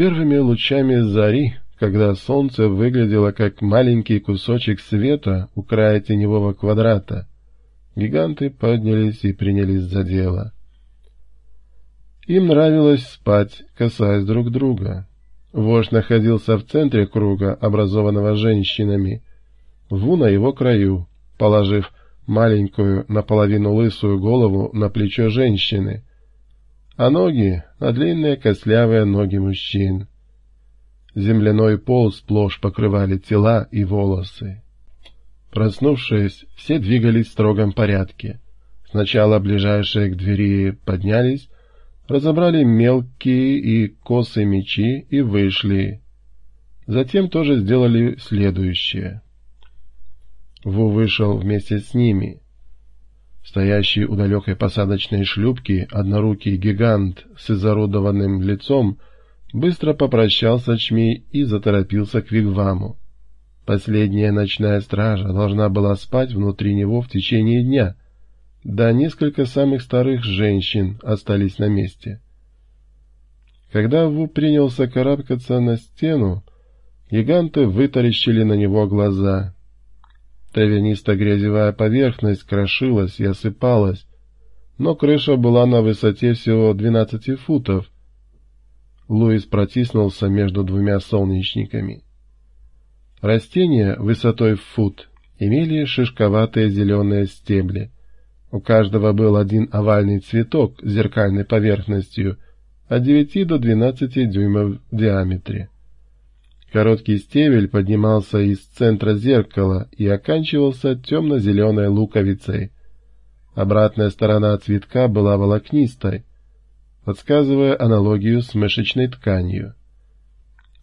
первыми лучами зари, когда солнце выглядело как маленький кусочек света у края теневого квадрата, гиганты поднялись и принялись за дело. Им нравилось спать, касаясь друг друга. Вождь находился в центре круга, образованного женщинами, Ву на его краю, положив маленькую наполовину лысую голову на плечо женщины, а ноги — на длинные костлявые ноги мужчин. Земляной пол сплошь покрывали тела и волосы. Проснувшись, все двигались в строгом порядке. Сначала ближайшие к двери поднялись, разобрали мелкие и косые мечи и вышли. Затем тоже сделали следующее. Ву вышел вместе с ними. Стоящий у далекой посадочной шлюпки однорукий гигант с изорудованным лицом быстро попрощался Чми и заторопился к Вигваму. Последняя ночная стража должна была спать внутри него в течение дня, да несколько самых старых женщин остались на месте. Когда Ву принялся карабкаться на стену, гиганты вытаращили на него глаза. Травянисто-грязевая поверхность крошилась и осыпалась, но крыша была на высоте всего двенадцати футов. Луис протиснулся между двумя солнечниками. Растения высотой в фут имели шишковатые зеленые стебли — у каждого был один овальный цветок с зеркальной поверхностью от 9 до 12 дюймов в диаметре. Короткий стебель поднимался из центра зеркала и оканчивался темно-зеленой луковицей. Обратная сторона цветка была волокнистой, подсказывая аналогию с мышечной тканью.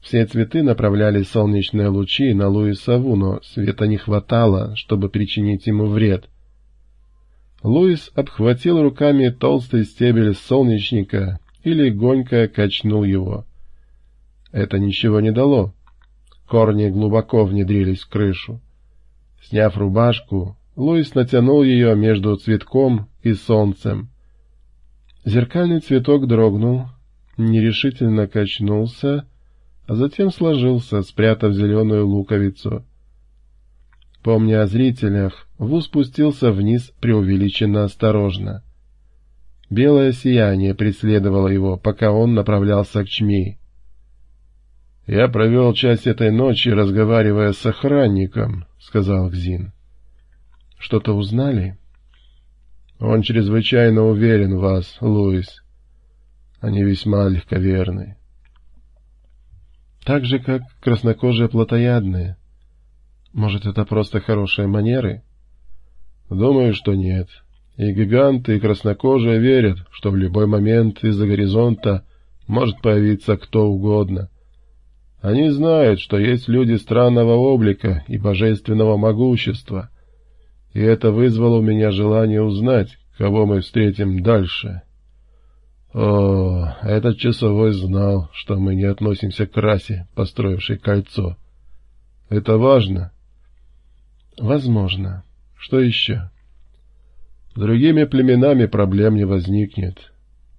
Все цветы направляли солнечные лучи на Луиса Вуно, света не хватало, чтобы причинить ему вред — Луис обхватил руками толстый стебель солнечника и легонько качнул его. Это ничего не дало. Корни глубоко внедрились в крышу. Сняв рубашку, Луис натянул ее между цветком и солнцем. Зеркальный цветок дрогнул, нерешительно качнулся, а затем сложился, спрятав зеленую луковицу — Помня о зрителях, Ву спустился вниз преувеличенно осторожно. Белое сияние преследовало его, пока он направлялся к Чми. «Я провел часть этой ночи, разговаривая с охранником», — сказал Гзин. «Что-то узнали?» «Он чрезвычайно уверен в вас, Луис. Они весьма легковерны». «Так же, как краснокожие плотоядные». Может, это просто хорошие манеры? Думаю, что нет. И гиганты, и краснокожие верят, что в любой момент из-за горизонта может появиться кто угодно. Они знают, что есть люди странного облика и божественного могущества, и это вызвало у меня желание узнать, кого мы встретим дальше. О, этот часовой знал, что мы не относимся к расе, построившей кольцо. Это важно, Возможно. Что еще? Другими племенами проблем не возникнет.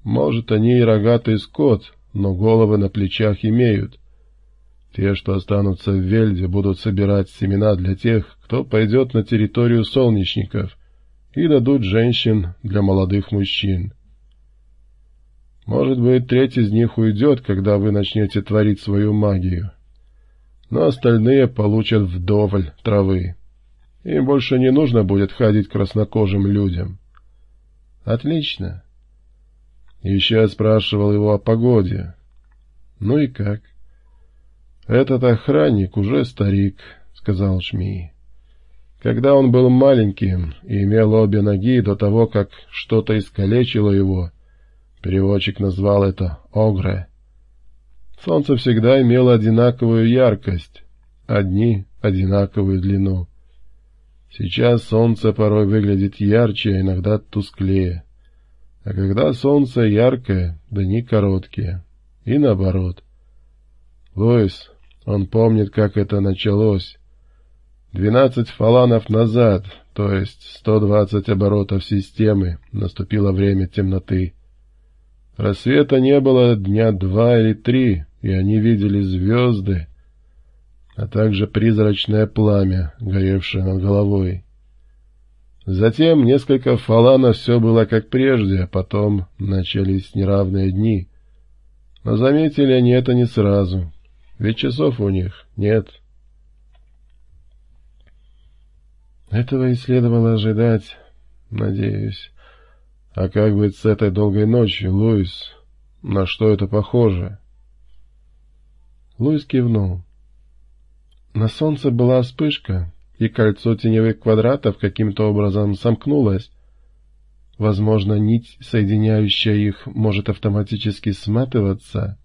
Может, они и рогатый скот, но головы на плечах имеют. Те, что останутся в Вельде, будут собирать семена для тех, кто пойдет на территорию солнечников, и дадут женщин для молодых мужчин. Может быть, треть из них уйдет, когда вы начнете творить свою магию, но остальные получат вдоволь травы. Им больше не нужно будет ходить краснокожим людям. Отлично. Еще я спрашивал его о погоде. Ну и как? Этот охранник уже старик, сказал Шми. Когда он был маленьким и имел обе ноги до того, как что-то искалечило его, переводчик назвал это «огре». Солнце всегда имело одинаковую яркость, одни — одинаковую длину. Сейчас солнце порой выглядит ярче, а иногда тусклее. А когда солнце яркое, дни короткие. И наоборот. Луис, он помнит, как это началось. Двенадцать фаланов назад, то есть сто двадцать оборотов системы, наступило время темноты. Рассвета не было дня два или три, и они видели звезды, а также призрачное пламя, горевшее над головой. Затем несколько фаланов все было как прежде, а потом начались неравные дни. Но заметили они это не сразу, ведь часов у них нет. Этого и следовало ожидать, надеюсь. А как быть с этой долгой ночью, Луис? На что это похоже? Луис кивнул. На солнце была вспышка, и кольцо теневых квадратов каким-то образом сомкнулось. Возможно, нить, соединяющая их, может автоматически сматываться.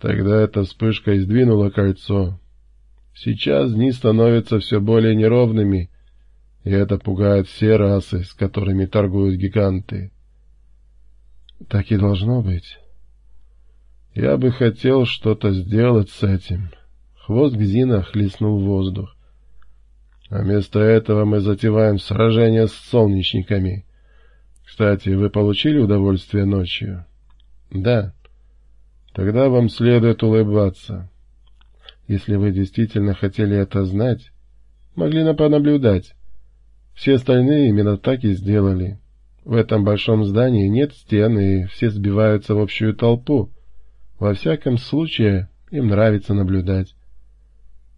Тогда эта вспышка издвинула кольцо. Сейчас дни становятся все более неровными, и это пугает все расы, с которыми торгуют гиганты. Так и должно быть. Я бы хотел что-то сделать с этим. Хвост Гзина хлестнул воздух. А вместо этого мы затеваем сражение с солнечниками. Кстати, вы получили удовольствие ночью? Да. Тогда вам следует улыбаться. Если вы действительно хотели это знать, могли на понаблюдать. Все остальные именно так и сделали. В этом большом здании нет стен, и все сбиваются в общую толпу. Во всяком случае, им нравится наблюдать.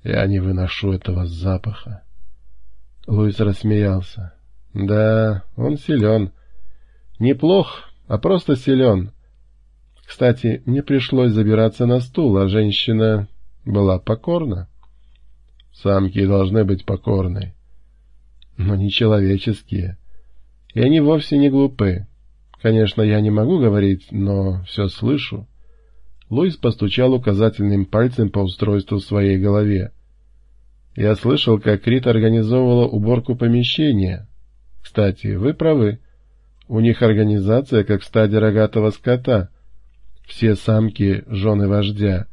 Я не выношу этого запаха. Луис рассмеялся. Да, он силен. Неплох, а просто силен. Кстати, мне пришлось забираться на стул, а женщина была покорна. Самки должны быть покорны, но не человеческие. И они вовсе не глупы. Конечно, я не могу говорить, но все слышу. Луис постучал указательным пальцем по устройству в своей голове. Я слышал, как Крит организовывала уборку помещения. Кстати, вы правы. У них организация, как в стаде рогатого скота. Все самки — жены вождя.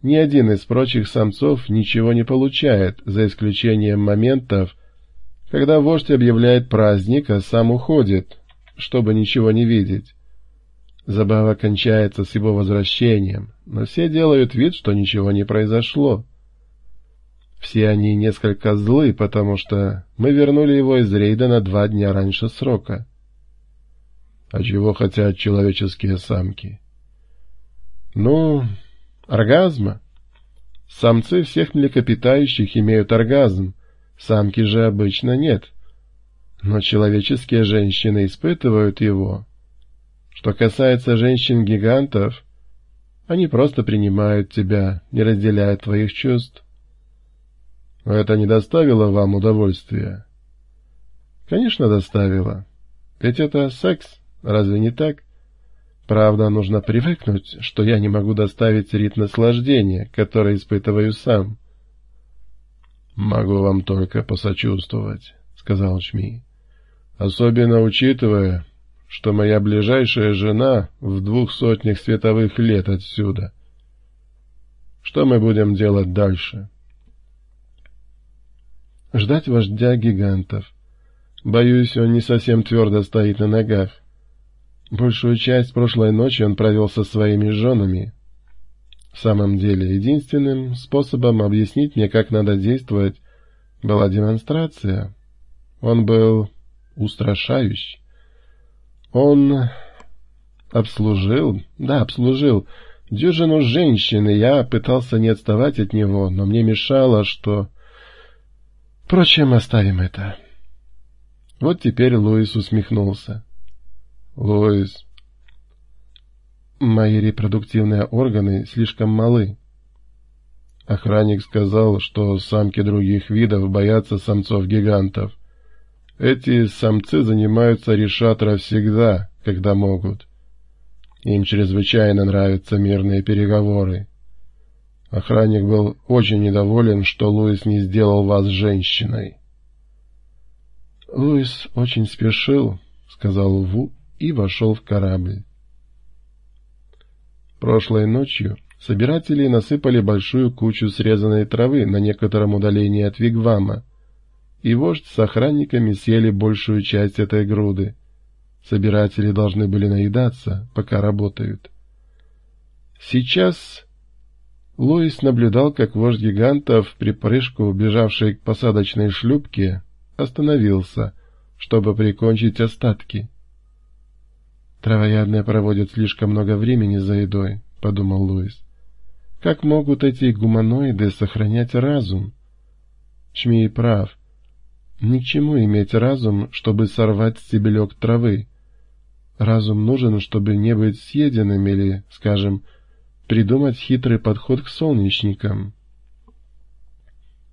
Ни один из прочих самцов ничего не получает, за исключением моментов, когда вождь объявляет праздник, а сам уходит, чтобы ничего не видеть. Забава кончается с его возвращением, но все делают вид, что ничего не произошло. Все они несколько злы, потому что мы вернули его из рейда на два дня раньше срока. А чего хотят человеческие самки? Ну, оргазма. Самцы всех млекопитающих имеют оргазм, самки же обычно нет. Но человеческие женщины испытывают его, что касается женщин-гигантов, они просто принимают тебя, не разделяя твоих чувств. Это не доставило вам удовольствия? Конечно, доставило. Ведь это секс, разве не так? Правда, нужно привыкнуть, что я не могу доставить рит наслаждения, которое испытываю сам. «Могу вам только посочувствовать», — сказал Чми. «Особенно учитывая, что моя ближайшая жена в двух сотнях световых лет отсюда. Что мы будем делать дальше? Ждать вождя гигантов. Боюсь, он не совсем твердо стоит на ногах. Большую часть прошлой ночи он провел со своими женами. В самом деле, единственным способом объяснить мне, как надо действовать, была демонстрация. Он был устрашающий. Он обслужил, да, обслужил дюжину женщин, и я пытался не отставать от него, но мне мешало, что... Впрочем, оставим это. Вот теперь Луис усмехнулся. Луис, мои репродуктивные органы слишком малы. Охранник сказал, что самки других видов боятся самцов-гигантов. Эти самцы занимаются решатра всегда, когда могут. Им чрезвычайно нравятся мирные переговоры. Охранник был очень недоволен, что Луис не сделал вас женщиной. «Луис очень спешил», — сказал Ву и вошел в корабль. Прошлой ночью собиратели насыпали большую кучу срезанной травы на некотором удалении от Вигвама, и вождь с охранниками съели большую часть этой груды. Собиратели должны были наедаться, пока работают. Сейчас Луис наблюдал, как вождь гигантов, при прыжку, бежавший к посадочной шлюпке, остановился, чтобы прикончить остатки. «Травоядные проводят слишком много времени за едой», — подумал Луис. «Как могут эти гуманоиды сохранять разум?» Шмей прав. Ни к чему иметь разум, чтобы сорвать стебелек травы. Разум нужен, чтобы не быть съеденным или, скажем, придумать хитрый подход к солнечникам,